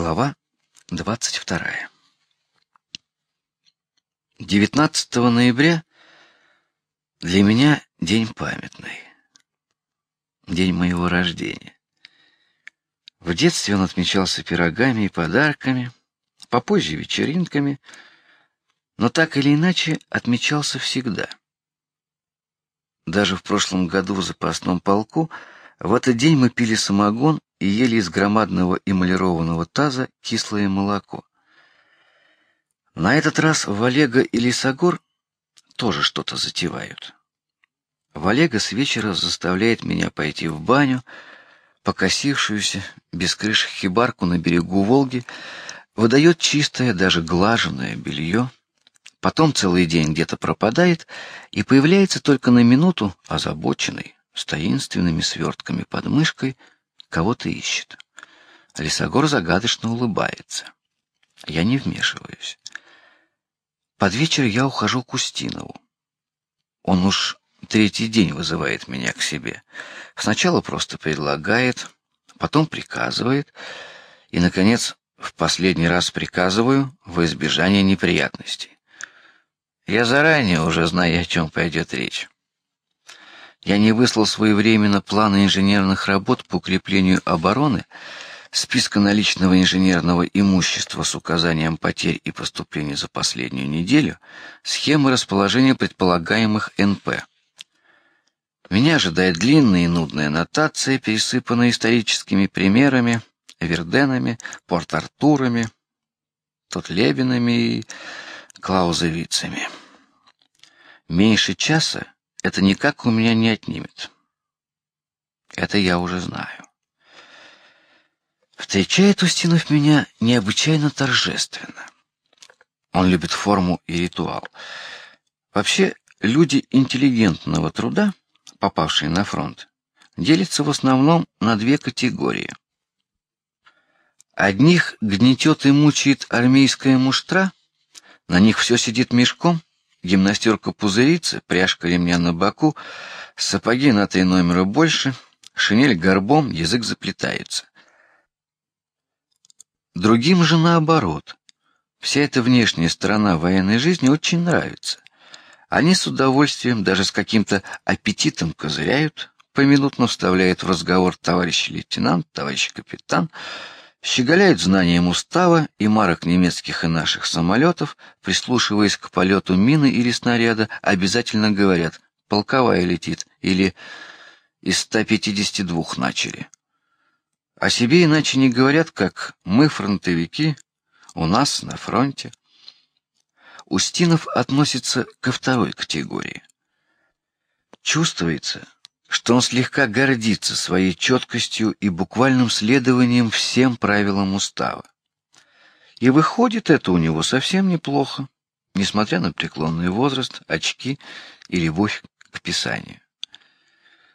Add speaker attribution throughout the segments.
Speaker 1: Глава двадцать вторая. 19 ноября для меня день памятный, день моего рождения. В детстве он отмечался пирогами и подарками, попозже вечеринками, но так или иначе отмечался всегда. Даже в прошлом году в запасном полку в этот день мы пили самогон и ели из громадного эмалированного таза кислое молоко. На этот раз Валега и Лисогор тоже что-то затевают. Валега с вечера заставляет меня пойти в баню, покосившуюся без крыши хибарку на берегу Волги, выдает чистое, даже глаженное белье, потом целый день где-то пропадает и появляется только на минуту, озабоченный, с таинственными свертками под мышкой, кого-то ищет. Лисогор загадочно улыбается. Я не вмешиваюсь. Под вечер я ухожу к Устинову. Он уж третий день вызывает меня к себе. Сначала просто предлагает, потом приказывает, и, наконец, в последний раз приказываю во избежание неприятностей. Я заранее уже знаю, о чем пойдет речь. Я не выслал своевременно планы инженерных работ по укреплению обороны, списка наличного инженерного имущества с указанием потерь и поступлений за последнюю неделю, схемы расположения предполагаемых НП. Меня ожидает длинная и нудная нотация, пересыпанная историческими примерами, Верденами, Порт-Артурами, Тотлебинами и Клаузевицами. Меньше часа это никак у меня не отнимет. Это я уже знаю. Встречает Устинов меня необычайно торжественно. Он любит форму и ритуал. Вообще, люди интеллигентного труда, попавшие на фронт, делятся в основном на две категории. Одних гнетет и мучает армейская муштра, на них все сидит мешком, гимнастерка пузырится, пряжка ремня на боку, сапоги на три номера больше, шинель горбом, язык заплетается. Другим же наоборот. Вся эта внешняя сторона военной жизни очень нравится. Они с удовольствием, даже с каким-то аппетитом козыряют, поминутно вставляют в разговор товарищ лейтенант, товарищ капитан, щеголяют знанием устава и марок немецких и наших самолетов, прислушиваясь к полету мины или снаряда, обязательно говорят: полковая летит или из 152 начали. О себе иначе не говорят, как мы фронтовики, у нас на фронте. Устинов относится ко второй категории. Чувствуется, что он слегка гордится своей четкостью и буквальным следованием всем правилам устава. И выходит это у него совсем неплохо, несмотря на преклонный возраст, очки и любовь к писанию.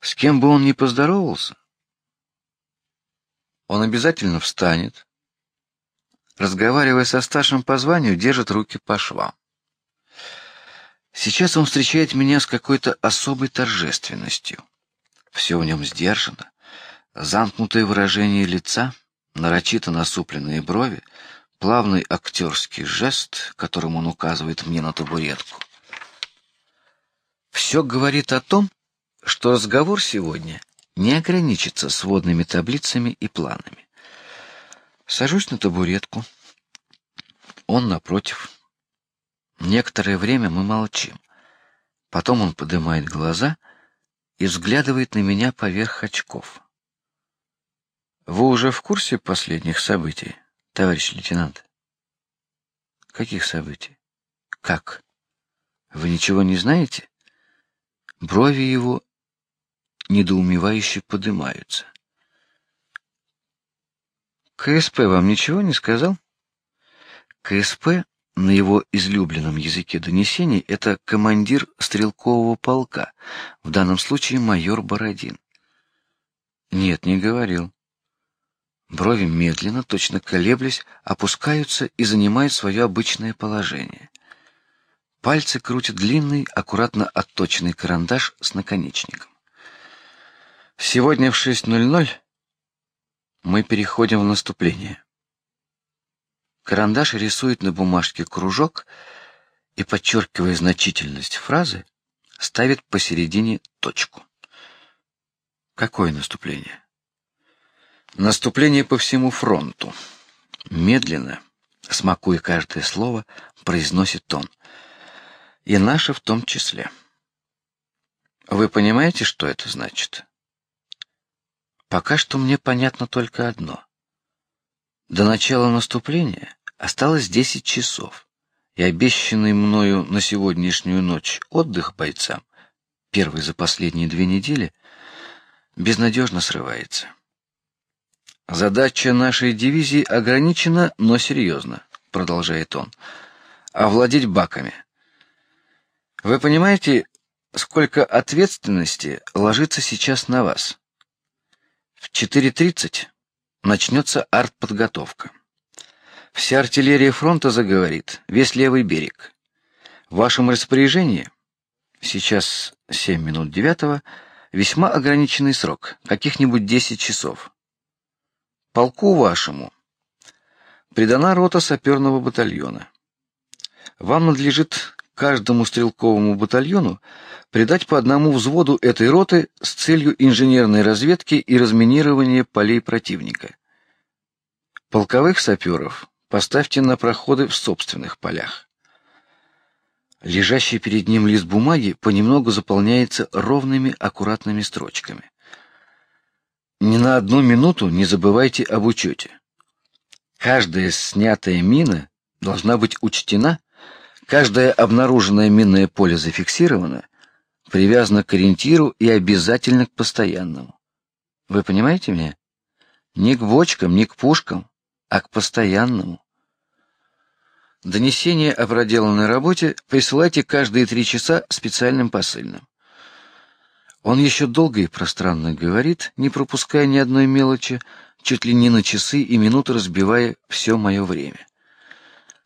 Speaker 1: С кем бы он ни поздоровался, он обязательно встанет, разговаривая со старшим по званию, держит руки по швам. Сейчас он встречает меня с какой-то особой торжественностью. Все в нем сдержано, замкнутое выражение лица, нарочито насупленные брови, плавный актерский жест, которым он указывает мне на табуретку. Все говорит о том, что разговор сегодня не ограничится сводными таблицами и планами. Сажусь на табуретку. Он напротив. Некоторое время мы молчим. Потом он поднимает глаза и взглядывает на меня поверх очков. Вы уже в курсе последних событий, товарищ лейтенант? Каких событий? Как? Вы ничего не знаете? Брови его недоумевающе поднимаются. КСП вам ничего не сказал? КСП на его излюбленном языке донесений это командир стрелкового полка, в данном случае майор Бородин. Нет, не говорил. Брови медленно, точно колеблясь, опускаются и занимают свое обычное положение. Пальцы крутят длинный, аккуратно отточенный карандаш с наконечником. Сегодня в 6:00 мы переходим в наступление. Карандаш рисует на бумажке кружок и, подчеркивая значительность фразы, ставит посередине точку. Какое наступление? Наступление по всему фронту. Медленно, смакуя каждое слово, произносит он. И наше в том числе. Вы понимаете, что это значит? Пока что мне понятно только одно. До начала наступления осталось десять часов, и обещанный мною на сегодняшнюю ночь отдых бойцам, первый за последние две недели, безнадежно срывается. Задача нашей дивизии ограничена, но серьезна, продолжает он. Овладеть баками. Вы понимаете, сколько ответственности ложится сейчас на вас? В 4:30 начнется артподготовка. Вся артиллерия фронта заговорит, весь левый берег. В вашем распоряжении сейчас семь минут девятого, весьма ограниченный срок, каких-нибудь десять часов. Полку вашему придана рота саперного батальона. Вам надлежит каждому стрелковому батальону придать по одному взводу этой роты с целью инженерной разведки и разминирования полей противника. Полковых саперов поставьте на проходы в собственных полях. Лежащий перед ним лист бумаги понемногу заполняется ровными, аккуратными строчками. Ни на одну минуту не забывайте об учете. Каждая снятая мина должна быть учтена, каждое обнаруженное минное поле зафиксировано, привязано к ориентиру и обязательно к постоянному. Вы понимаете меня? Не к бочкам, не к пушкам, а к постоянному. Донесение о проделанной работе присылайте каждые три часа специальным посыльным. Он еще долго и пространно говорит, не пропуская ни одной мелочи, чуть ли не на часы и минуты разбивая все мое время.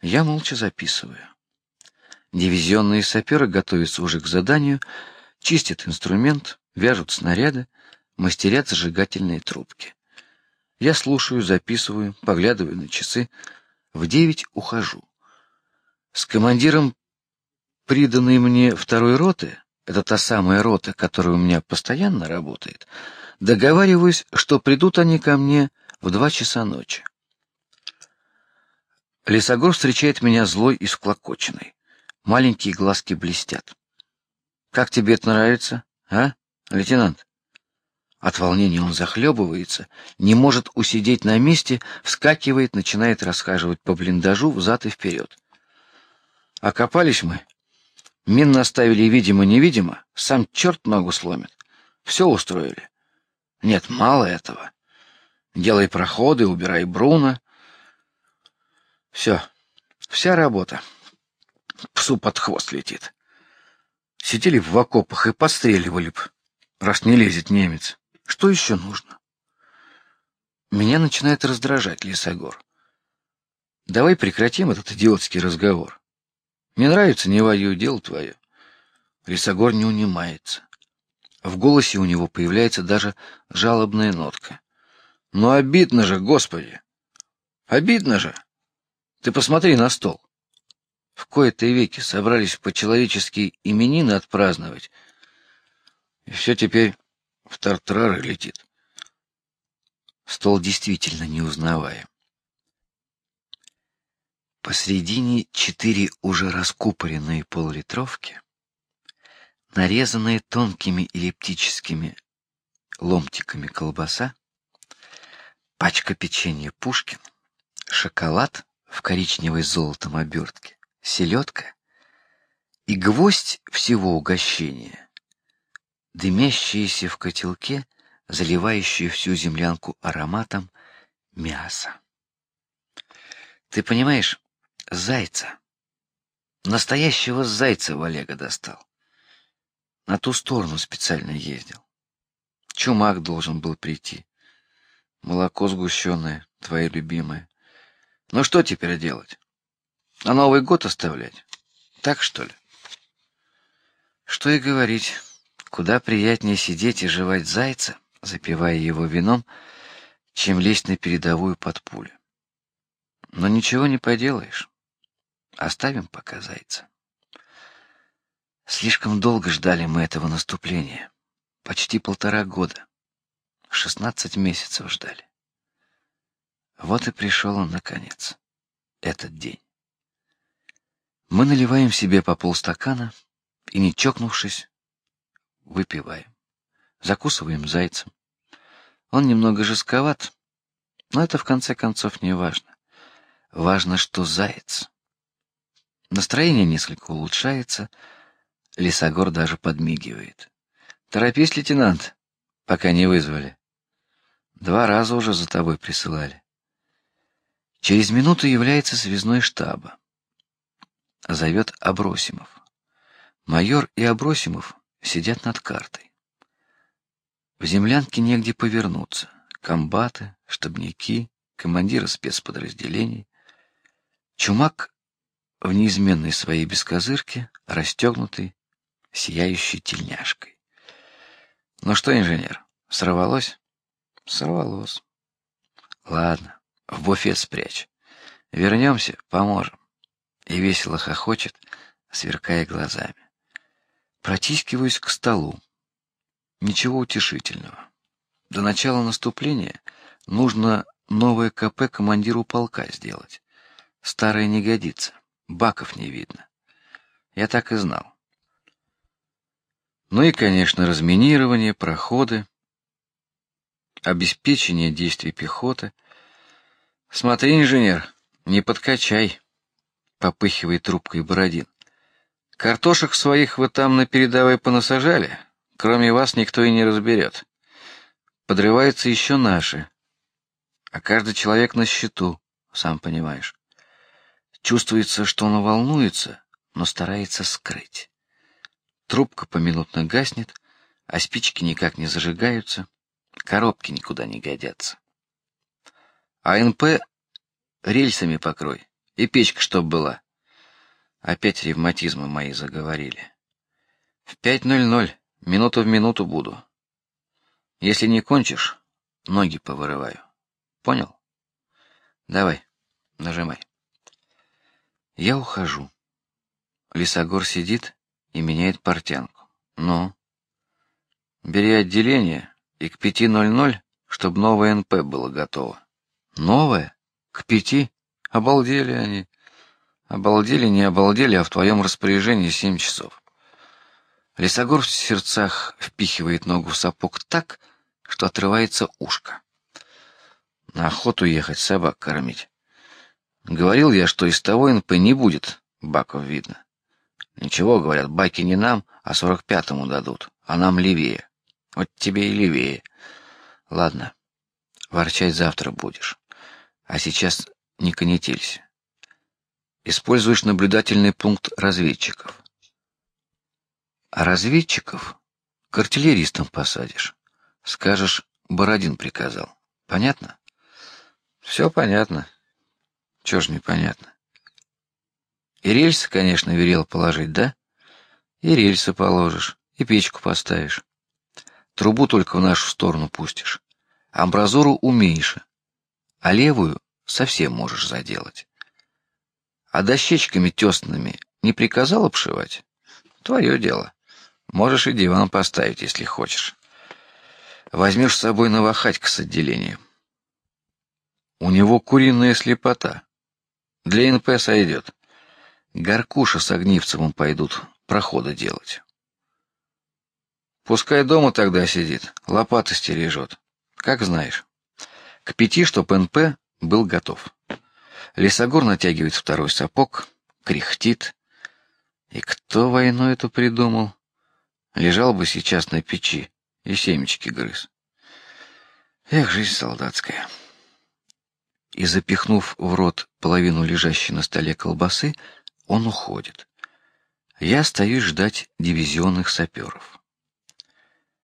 Speaker 1: Я молча записываю. Дивизионные саперы готовятся уже к заданию, чистят инструмент, вяжут снаряды, мастерят зажигательные трубки. Я слушаю, записываю, поглядываю на часы. В девять ухожу. С командиром приданной мне второй роты это та самая рота, которая у меня постоянно работает, договариваюсь, что придут они ко мне в два часа ночи. Лесогор встречает меня злой и склокоченный. Маленькие глазки блестят. Как тебе это нравится, а, лейтенант? От волнения он захлебывается, не может усидеть на месте, вскакивает, начинает расхаживать по блиндажу взад и вперед. Окопались мы, Мин наставили видимо-невидимо, сам черт ногу сломит. Все устроили. Нет, мало этого. Делай проходы, убирай Бруно. Все, вся работа. Псу под хвост летит. Сидели в окопах и постреливали б, раз не лезет немец. Что еще нужно? Меня начинает раздражать Лисогор. Давай прекратим этот идиотский разговор. Мне нравится, не воюй, дело твое. Лисогор не унимается. В голосе у него появляется даже жалобная нотка. Но обидно же, Господи! Обидно же! Ты посмотри на стол. В кои-то веки собрались по-человечески именины отпраздновать. И все теперь в тартарары летит. Стол действительно неузнаваем. Посредине четыре уже раскупоренные поллитровки, нарезанные тонкими эллиптическими ломтиками колбаса, пачка печенья Пушкин, шоколад в коричневой золотом обертке, селедка и гвоздь всего угощения, дымящиеся в котелке, заливающие всю землянку ароматом мяса. Ты понимаешь, зайца. Настоящего зайца в Олега достал. На ту сторону специально ездил. Чумак должен был прийти. Молоко сгущенное, твое любимое. Ну что теперь делать? На Новый год оставлять? Так что ли? Что и говорить. Куда приятнее сидеть и жевать зайца, запивая его вином, чем лезть на передовую под пулю. Но ничего не поделаешь. Оставим пока зайца. Слишком долго ждали мы этого наступления. Почти полтора года. Шестнадцать месяцев ждали. Вот и пришел он наконец. Этот день. Мы наливаем себе по полстакана и, не чокнувшись, выпиваем. Закусываем зайцем. Он немного жестковат, но это в конце концов не важно. Важно, что заяц. Настроение несколько улучшается. Лисогор даже подмигивает. Торопись, лейтенант, пока не вызвали. Два раза уже за тобой присылали. Через минуту является связной штаба. Зовет Абросимов. Майор и Абросимов сидят над картой. В землянке негде повернуться. Комбаты, штабники, командиры спецподразделений. Чумак в неизменной своей бескозырке, расстегнутый, сияющий тельняшкой. Ну что, инженер, сорвалось? Сорвалось. Ладно, в буфет спрячь. Вернемся, поможем. И весело хохочет, сверкая глазами. Протискиваюсь к столу. Ничего утешительного. До начала наступления нужно новое КП командиру полка сделать. Старое не годится, баков не видно. Я так и знал. Ну и, конечно, разминирование, проходы, обеспечение действий пехоты. Смотри, инженер, не подкачай, попыхивает трубкой Бородин. Картошек своих вы там на передовой понасажали, кроме вас никто и не разберет. Подрываются еще наши, а каждый человек на счету, сам понимаешь. Чувствуется, что он волнуется, но старается скрыть. Трубка поминутно гаснет, а спички никак не зажигаются, коробки никуда не годятся. АНП рельсами покрой и печка чтоб была. Опять ревматизмы мои заговорили. В пять ноль ноль, минуту в минуту буду. Если не кончишь, ноги повырываю. Понял? Давай, нажимай. Я ухожу. Лисогор сидит и меняет портянку. Ну, бери отделение и к пяти ноль ноль, чтобы новое НП было готово. Новое? К пяти? Обалдели они. Обалдели, не обалдели, а в твоем распоряжении семь часов. Лесогор в сердцах впихивает ногу в сапог так, что отрывается ушко. На охоту ехать, собак кормить. Говорил я, что из того НП не будет баков видно. Ничего, говорят, баки не нам, а сорок пятому дадут, а нам левее. Вот тебе и левее. Ладно, ворчать завтра будешь. А сейчас не конетелься. Используешь наблюдательный пункт разведчиков. А разведчиков к артиллеристам посадишь. Скажешь, Бородин приказал. Понятно? Все понятно. Чего ж непонятно? И рельсы, конечно, велел положить, да? И рельсы положишь, и печку поставишь. Трубу только в нашу сторону пустишь. Амбразуру умеешь, а левую совсем можешь заделать. А дощечками тесными не приказал обшивать? Твое дело. Можешь и диван поставить, если хочешь. Возьмешь с собой Новохатька с отделения. У него куриная слепота. Для НП сойдет. Горкуша с Огнивцевым пойдут проходы делать. Пускай дома тогда сидит, лопаты стережет. Как знаешь. К пяти, чтоб НП был готов. Лесогор натягивает второй сапог, кряхтит. И кто войну эту придумал? Лежал бы сейчас на печи и семечки грыз. Эх, жизнь солдатская. И запихнув в рот половину лежащей на столе колбасы, он уходит. Я остаюсь ждать дивизионных саперов.